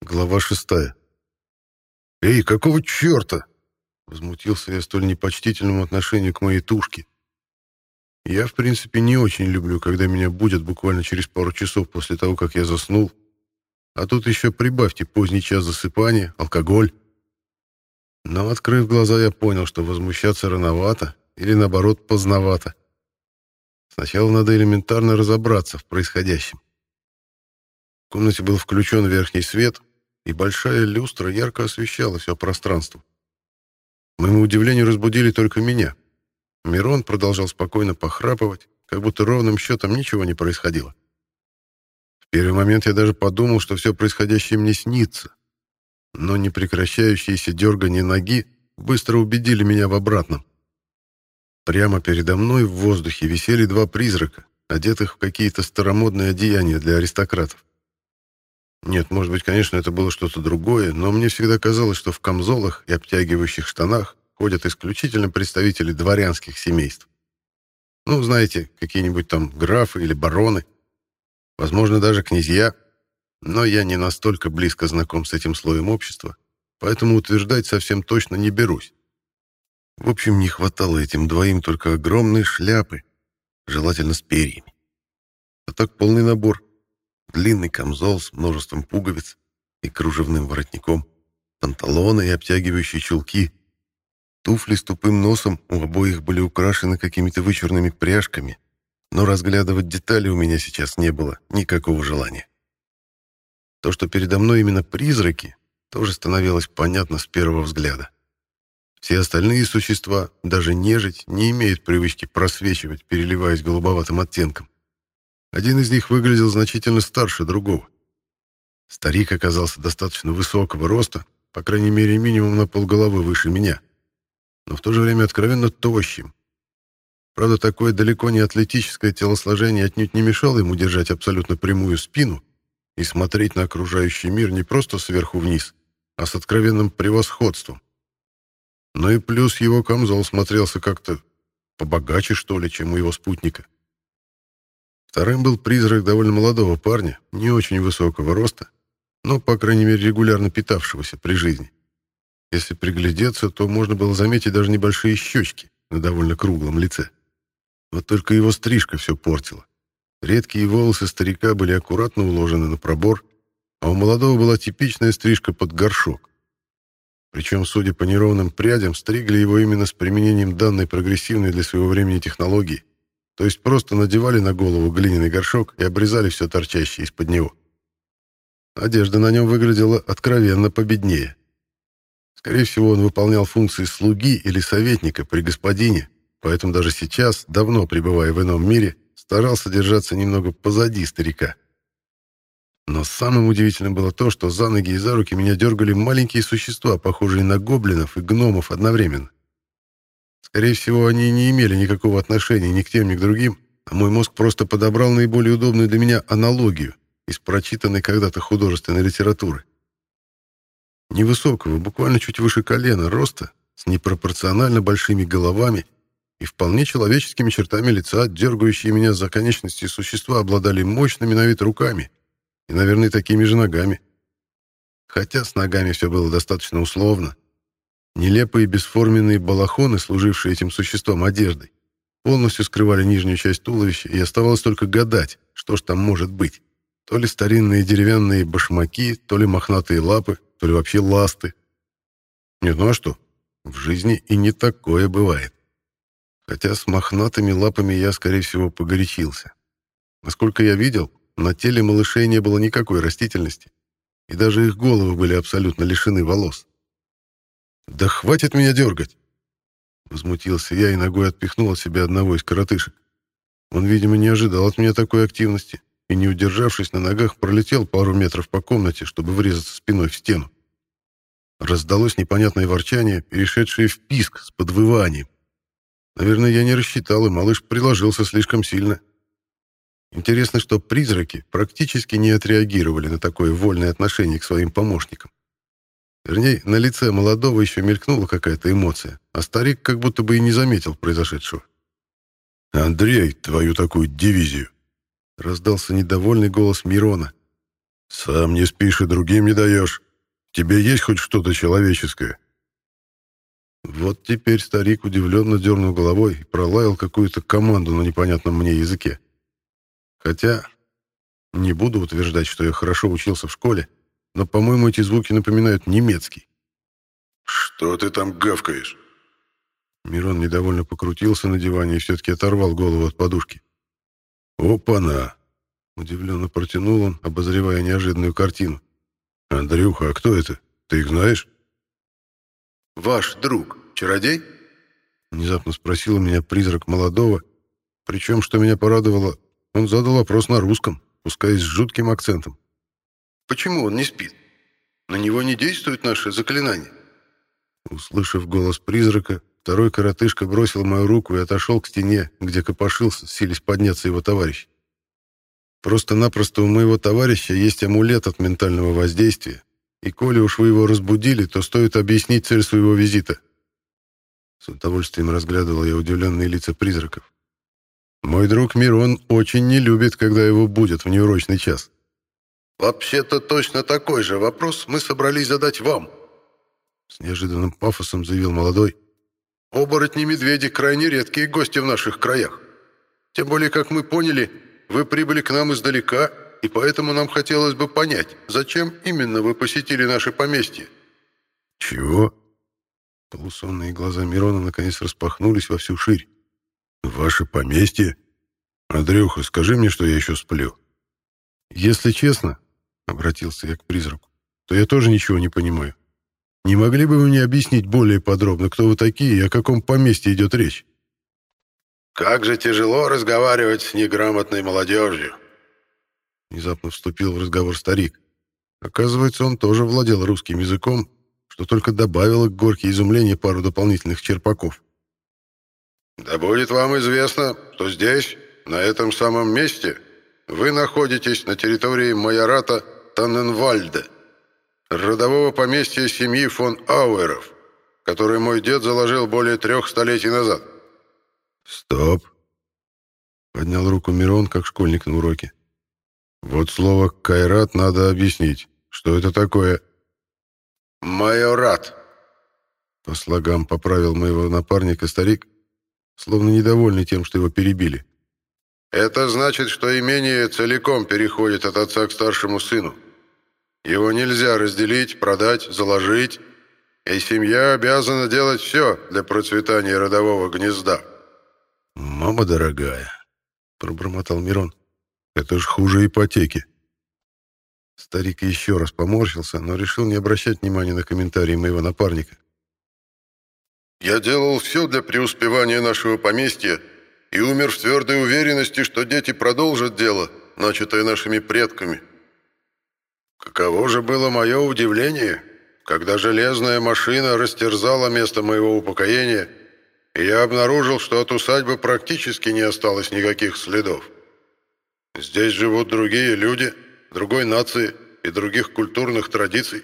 Глава шестая. «Эй, какого черта?» Возмутился я столь непочтительному отношению к моей тушке. Я, в принципе, не очень люблю, когда меня будет буквально через пару часов после того, как я заснул. А тут еще прибавьте поздний час засыпания, алкоголь. Но, открыв глаза, я понял, что возмущаться рановато или, наоборот, поздновато. Сначала надо элементарно разобраться в происходящем. В комнате был включен верхний свет, и большая люстра ярко освещала все пространство. К моему удивлению, разбудили только меня. Мирон продолжал спокойно похрапывать, как будто ровным счетом ничего не происходило. В первый момент я даже подумал, что все происходящее мне снится. Но непрекращающиеся дергания ноги быстро убедили меня в обратном. Прямо передо мной в воздухе висели два призрака, одетых в какие-то старомодные одеяния для аристократов. Нет, может быть, конечно, это было что-то другое, но мне всегда казалось, что в камзолах и обтягивающих штанах ходят исключительно представители дворянских семейств. Ну, знаете, какие-нибудь там графы или бароны, возможно, даже князья, но я не настолько близко знаком с этим слоем общества, поэтому утверждать совсем точно не берусь. В общем, не хватало этим двоим только огромной шляпы, желательно с перьями. А так полный набор. Длинный камзол с множеством пуговиц и кружевным воротником, панталоны и обтягивающие чулки, туфли с тупым носом у обоих были украшены какими-то вычурными пряжками, но разглядывать детали у меня сейчас не было никакого желания. То, что передо мной именно призраки, тоже становилось понятно с первого взгляда. Все остальные существа, даже нежить, не имеют привычки просвечивать, переливаясь голубоватым оттенком. Один из них выглядел значительно старше другого. Старик оказался достаточно высокого роста, по крайней мере, минимум на полголовы выше меня, но в то же время откровенно тощим. Правда, такое далеко не атлетическое телосложение отнюдь не мешало ему держать абсолютно прямую спину и смотреть на окружающий мир не просто сверху вниз, а с откровенным превосходством. Но и плюс его камзол смотрелся как-то побогаче, что ли, чем у его спутника. Вторым был призрак довольно молодого парня, не очень высокого роста, но, по крайней мере, регулярно питавшегося при жизни. Если приглядеться, то можно было заметить даже небольшие щечки на довольно круглом лице. Вот только его стрижка все портила. Редкие волосы старика были аккуратно уложены на пробор, а у молодого была типичная стрижка под горшок. Причем, судя по неровным прядям, стригли его именно с применением данной прогрессивной для своего времени технологии. То есть просто надевали на голову глиняный горшок и обрезали все торчащее из-под него. Одежда на нем выглядела откровенно победнее. Скорее всего, он выполнял функции слуги или советника при господине, поэтому даже сейчас, давно пребывая в ином мире, старался держаться немного позади старика. Но самым удивительным было то, что за ноги и за руки меня дергали маленькие существа, похожие на гоблинов и гномов одновременно. Скорее всего, они не имели никакого отношения ни к тем, ни к другим, а мой мозг просто подобрал наиболее удобную для меня аналогию из прочитанной когда-то художественной литературы. Невысокого, буквально чуть выше колена, роста, с непропорционально большими головами и вполне человеческими чертами лица, дергающие меня за конечности существа, обладали мощными на вид руками и, наверное, такими же ногами. Хотя с ногами все было достаточно условно, Нелепые бесформенные балахоны, служившие этим существом одеждой, полностью скрывали нижнюю часть туловища, и оставалось только гадать, что ж там может быть. То ли старинные деревянные башмаки, то ли мохнатые лапы, то ли вообще ласты. Нет, ну а что? В жизни и не такое бывает. Хотя с мохнатыми лапами я, скорее всего, погорячился. Насколько я видел, на теле малышей не было никакой растительности, и даже их головы были абсолютно лишены волос. «Да хватит меня дергать!» Возмутился я и ногой отпихнул от себя одного из коротышек. Он, видимо, не ожидал от меня такой активности и, не удержавшись на ногах, пролетел пару метров по комнате, чтобы врезаться спиной в стену. Раздалось непонятное ворчание, перешедшее в писк с подвыванием. Наверное, я не рассчитал, и малыш приложился слишком сильно. Интересно, что призраки практически не отреагировали на такое вольное отношение к своим помощникам. Вернее, на лице молодого еще мелькнула какая-то эмоция, а старик как будто бы и не заметил произошедшего. «Андрей, твою такую дивизию!» Раздался недовольный голос Мирона. Сам не спишь и другим не даешь. Тебе есть хоть что-то человеческое?» Вот теперь старик удивленно дернул головой и пролаял какую-то команду на непонятном мне языке. Хотя не буду утверждать, что я хорошо учился в школе, но, по-моему, эти звуки напоминают немецкий. «Что ты там гавкаешь?» Мирон недовольно покрутился на диване и все-таки оторвал голову от подушки. «Опа-на!» — удивленно протянул он, обозревая неожиданную картину. «Андрюха, а кто это? Ты их знаешь?» «Ваш друг, чародей?» Внезапно спросил меня призрак молодого, причем, что меня порадовало, он задал вопрос на русском, пускай с жутким акцентом. «Почему он не спит? На него не действует наше заклинание?» Услышав голос призрака, второй коротышка бросил мою руку и отошел к стене, где копошился, сились подняться его товарищ. Просто-напросто у моего товарища есть амулет от ментального воздействия, и коли уж вы его разбудили, то стоит объяснить цель своего визита. С удовольствием разглядывал я удивленные лица призраков. Мой друг Мирон очень не любит, когда его будет в неурочный час. «Вообще-то точно такой же вопрос мы собрались задать вам», с неожиданным пафосом заявил молодой. «Оборотни-медведи крайне редкие гости в наших краях. Тем более, как мы поняли, вы прибыли к нам издалека, и поэтому нам хотелось бы понять, зачем именно вы посетили наше поместье». «Чего?» Полусонные глаза Мирона наконец распахнулись во всю ширь. «Ваше поместье? Андрюха, скажи мне, что я еще сплю». «Если честно», — обратился я к призраку, — «то я тоже ничего не понимаю. Не могли бы вы мне объяснить более подробно, кто вы такие и о каком поместье идет речь?» «Как же тяжело разговаривать с неграмотной молодежью!» Внезапно вступил в разговор старик. Оказывается, он тоже владел русским языком, что только добавило к горке изумления пару дополнительных черпаков. «Да будет вам известно, что здесь, на этом самом месте, вы находитесь на территории майората Танненвальда, родового поместья семьи фон Ауэров, который мой дед заложил более трех столетий назад». «Стоп!» — поднял руку Мирон, как школьник на уроке. «Вот слово «кайрат» надо объяснить. Что это такое?» «Майорат», — по слогам поправил моего напарника старик, словно недовольный тем, что его перебили. «Это значит, что имение целиком переходит от отца к старшему сыну. Его нельзя разделить, продать, заложить, и семья обязана делать все для процветания родового гнезда». «Мама дорогая», — пробормотал Мирон, — «это ж хуже ипотеки». Старик еще раз поморщился, но решил не обращать внимания на комментарии моего напарника. «Я делал все для преуспевания нашего поместья и умер в твердой уверенности, что дети продолжат дело, начатое нашими предками. Каково же было мое удивление, когда железная машина растерзала место моего упокоения, и я обнаружил, что от усадьбы практически не осталось никаких следов. Здесь живут другие люди, другой нации и других культурных традиций.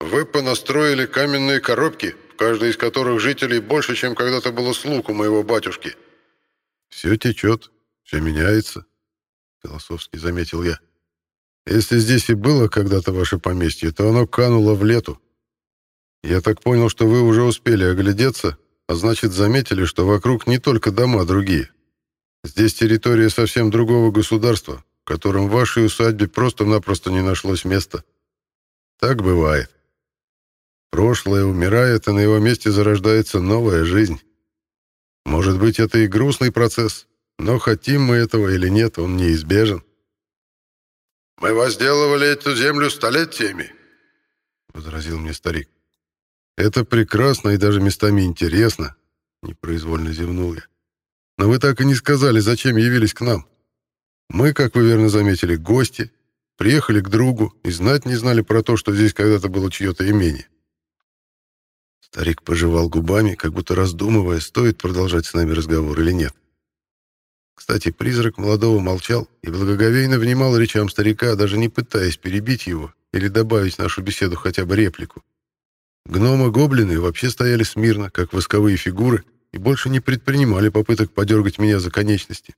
Вы понастроили каменные коробки, в каждой из которых жителей больше, чем когда-то было слуг у моего батюшки. «Все течет, все меняется», — философски заметил я. Если здесь и было когда-то ваше поместье, то оно кануло в лету. Я так понял, что вы уже успели оглядеться, а значит, заметили, что вокруг не только дома другие. Здесь территория совсем другого государства, в котором вашей усадьбе просто-напросто не нашлось места. Так бывает. Прошлое умирает, а на его месте зарождается новая жизнь. Может быть, это и грустный процесс, но хотим мы этого или нет, он неизбежен. «Мы возделывали эту землю столетиями», — возразил мне старик. «Это прекрасно и даже местами интересно», — непроизвольно зевнул я. «Но вы так и не сказали, зачем явились к нам. Мы, как вы верно заметили, гости, приехали к другу и знать не знали про то, что здесь когда-то было чье-то имение». Старик пожевал губами, как будто раздумывая, стоит продолжать с нами разговор или нет. Кстати, призрак молодого молчал и благоговейно внимал речам старика, даже не пытаясь перебить его или добавить в нашу беседу хотя бы реплику. Гномы-гоблины вообще стояли смирно, как восковые фигуры, и больше не предпринимали попыток подергать меня за конечности.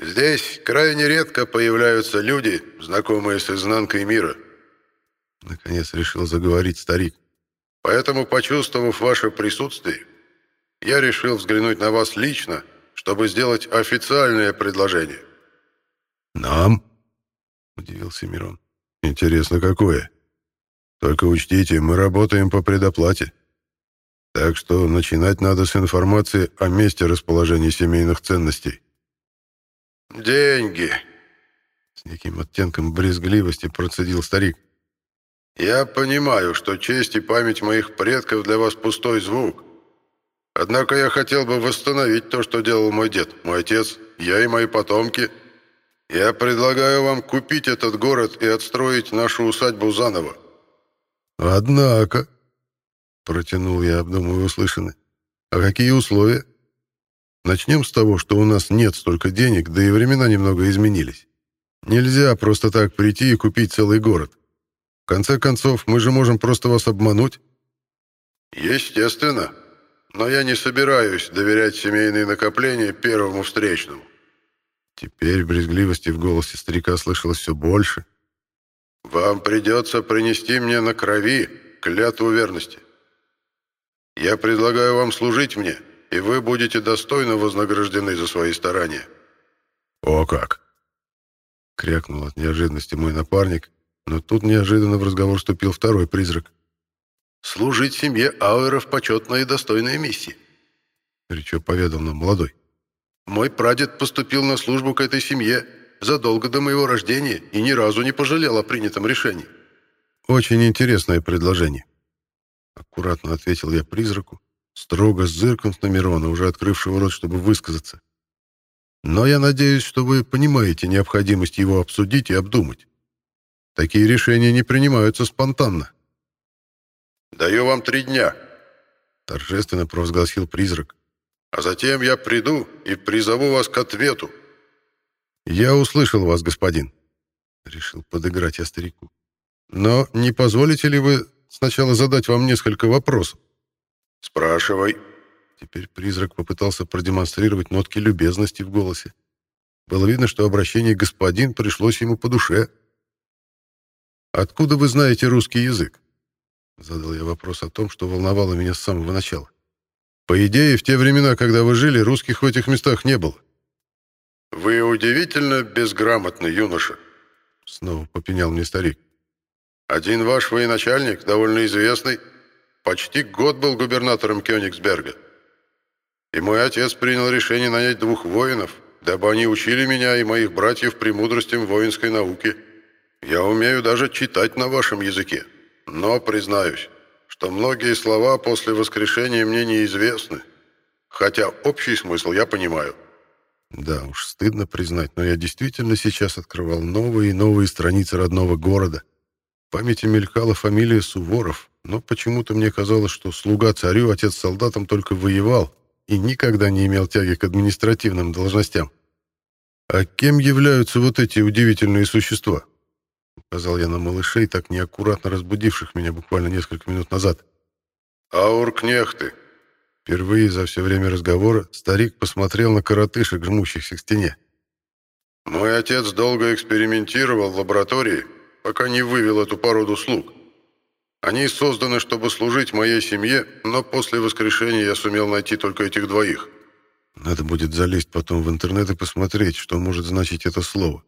Здесь крайне редко появляются люди, знакомые с изнанкой мира. Наконец решил заговорить старик. Поэтому, почувствовав ваше присутствие, я решил взглянуть на вас лично, чтобы сделать официальное предложение. «Нам?» — удивился Мирон. «Интересно, какое? Только учтите, мы работаем по предоплате. Так что начинать надо с информации о месте расположения семейных ценностей». «Деньги!» — с неким оттенком брезгливости процедил старик. «Я понимаю, что честь и память моих предков для вас пустой звук. Однако я хотел бы восстановить то, что делал мой дед, мой отец, я и мои потомки. Я предлагаю вам купить этот город и отстроить нашу усадьбу заново». «Однако», — протянул я, обдумывая услышанное, — «а какие условия?» Начнем с того, что у нас нет столько денег, да и времена немного изменились. Нельзя просто так прийти и купить целый город. В конце концов, мы же можем просто вас обмануть. Естественно. Но я не собираюсь доверять семейные накопления первому встречному. Теперь брезгливости в голосе старика слышалось все больше. Вам придется принести мне на крови клятву верности. Я предлагаю вам служить мне, и вы будете достойно вознаграждены за свои старания». «О как!» — крякнул от неожиданности мой напарник, но тут неожиданно в разговор вступил второй призрак. «Служить семье Ауэров — почетная и достойная миссия», — горячо поведал нам молодой. «Мой прадед поступил на службу к этой семье задолго до моего рождения и ни разу не пожалел о принятом решении». «Очень интересное предложение», — аккуратно ответил я призраку, строго зыркнув на Мирона, уже открывшего рот, чтобы высказаться. Но я надеюсь, что вы понимаете необходимость его обсудить и обдумать. Такие решения не принимаются спонтанно. «Даю вам три дня», — торжественно провозгласил призрак. «А затем я приду и призову вас к ответу». «Я услышал вас, господин», — решил подыграть я старику. «Но не позволите ли вы сначала задать вам несколько вопросов?» «Спрашивай». Теперь призрак попытался продемонстрировать нотки любезности в голосе. Было видно, что обращение «господин» пришлось ему по душе. «Откуда вы знаете русский язык?» Задал я вопрос о том, что волновало меня с самого начала. «По идее, в те времена, когда вы жили, русских в этих местах не было». «Вы удивительно безграмотный юноша», — снова попенял мне старик. «Один ваш военачальник, довольно известный, Почти год был губернатором Кёнигсберга. И мой отец принял решение нанять двух воинов, дабы они учили меня и моих братьев премудростям воинской науки. Я умею даже читать на вашем языке. Но признаюсь, что многие слова после воскрешения мне неизвестны, хотя общий смысл я понимаю. Да уж, стыдно признать, но я действительно сейчас открывал новые и новые страницы родного города. В памяти мелькала фамилия Суворов, но почему-то мне казалось, что слуга царю, отец солдатам только воевал и никогда не имел тяги к административным должностям. «А кем являются вот эти удивительные существа?» Указал я на малышей, так неаккуратно разбудивших меня буквально несколько минут назад. «Ауркнехты». Впервые за все время разговора старик посмотрел на коротышек, жмущихся к стене. «Мой отец долго экспериментировал в лаборатории, пока не вывел эту породу слуг. Они созданы, чтобы служить моей семье, но после воскрешения я сумел найти только этих двоих. Надо будет залезть потом в интернет и посмотреть, что может значить это слово.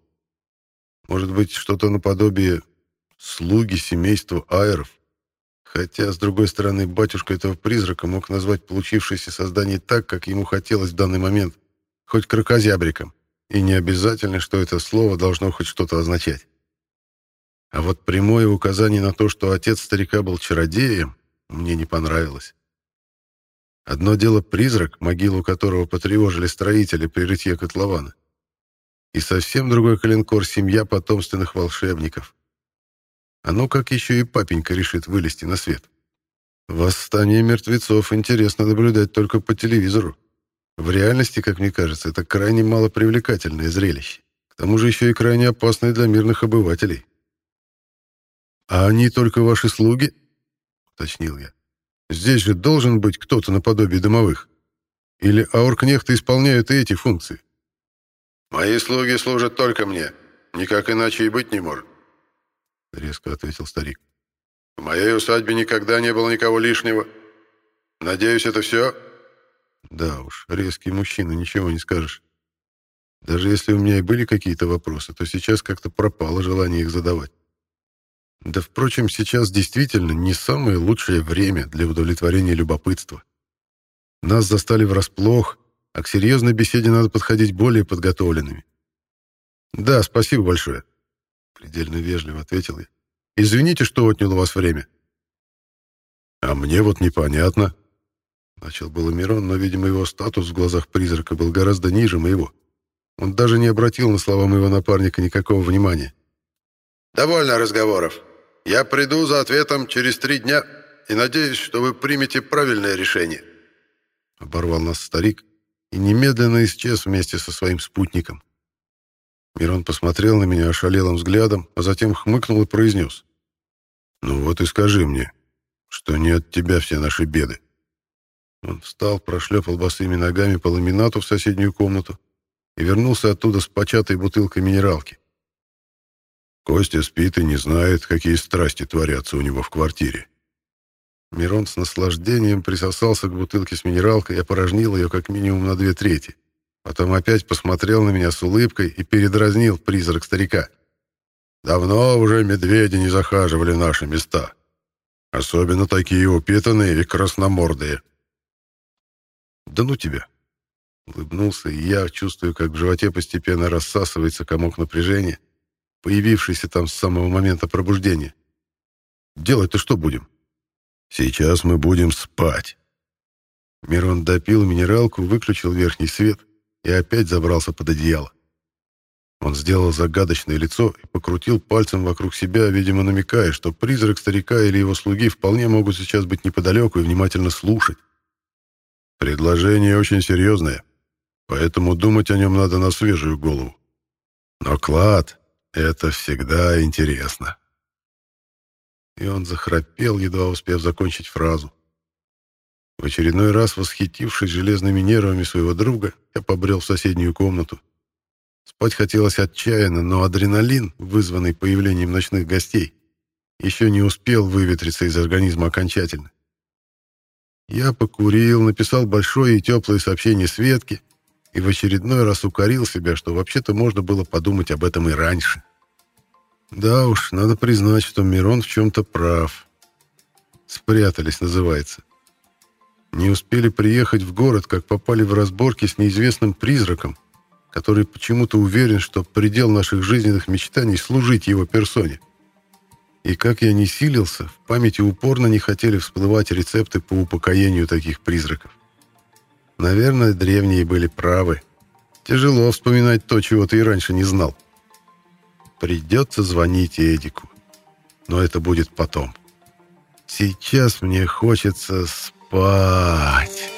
Может быть, что-то наподобие «слуги семейства аэров». Хотя, с другой стороны, батюшка этого призрака мог назвать получившееся создание так, как ему хотелось в данный момент, хоть крокозябриком. И не обязательно, что это слово должно хоть что-то означать. А вот прямое указание на то, что отец старика был чародеем, мне не понравилось. Одно дело призрак, могилу которого потревожили строители при рытье котлована. И совсем другой коленкор — семья потомственных волшебников. А ну как еще и папенька решит вылезти на свет. Восстание мертвецов интересно наблюдать только по телевизору. В реальности, как мне кажется, это крайне малопривлекательное зрелище. К тому же еще и крайне опасное для мирных обывателей. «А они только ваши слуги?» — уточнил я. «Здесь же должен быть кто-то наподобие домовых. Или ауркнехты исполняют и эти функции?» Мои слуги служат только мне. Никак иначе и быть не может. Резко ответил старик. В моей усадьбе никогда не было никого лишнего. Надеюсь, это все? Да уж, резкий мужчина, ничего не скажешь. Даже если у меня и были какие-то вопросы, то сейчас как-то пропало желание их задавать. Да, впрочем, сейчас действительно не самое лучшее время для удовлетворения любопытства. Нас застали врасплох, а к серьезной беседе надо подходить более подготовленными. «Да, спасибо большое», — предельно вежливо ответил я. «Извините, что отнял у вас время». «А мне вот непонятно», — начал было Мирон, но, видимо, его статус в глазах призрака был гораздо ниже моего. Он даже не обратил на слова моего напарника никакого внимания. «Довольно разговоров. Я приду за ответом через три дня и надеюсь, что вы примете правильное решение». Оборвал нас старик и немедленно исчез вместе со своим спутником. Мирон посмотрел на меня ошалелым взглядом, а затем хмыкнул и произнес. «Ну вот и скажи мне, что не от тебя все наши беды». Он встал, прошлепал босыми ногами по ламинату в соседнюю комнату и вернулся оттуда с початой бутылкой минералки. Костя спит и не знает, какие страсти творятся у него в квартире. Мирон с наслаждением присосался к бутылке с минералкой и опорожнил ее как минимум на две трети. Потом опять посмотрел на меня с улыбкой и передразнил призрак старика. «Давно уже медведи не захаживали наши места. Особенно такие упитанные и красномордые». «Да ну тебя!» Улыбнулся, и я чувствую, как в животе постепенно рассасывается комок напряжения, появившийся там с самого момента пробуждения. «Делать-то что будем?» Сейчас мы будем спать. Мирон допил минералку, выключил верхний свет и опять забрался под одеяло. Он сделал загадочное лицо и покрутил пальцем вокруг себя, видимо, намекая, что призрак старика или его слуги вполне могут сейчас быть неподалеку и внимательно слушать. Предложение очень серьезное, поэтому думать о нем надо на свежую голову. Но клад — это всегда интересно и он захрапел, едва успев закончить фразу. В очередной раз, восхитившись железными нервами своего друга, я побрел в соседнюю комнату. Спать хотелось отчаянно, но адреналин, вызванный появлением ночных гостей, еще не успел выветриться из организма окончательно. Я покурил, написал большое и теплое сообщение Светке и в очередной раз укорил себя, что вообще-то можно было подумать об этом и раньше. Да уж, надо признать, что Мирон в чем-то прав. Спрятались, называется. Не успели приехать в город, как попали в разборки с неизвестным призраком, который почему-то уверен, что предел наших жизненных мечтаний — служить его персоне. И как я не силился, в памяти упорно не хотели всплывать рецепты по упокоению таких призраков. Наверное, древние были правы. Тяжело вспоминать то, чего ты и раньше не знал. Придется звонить Эдику. Но это будет потом. Сейчас мне хочется спать.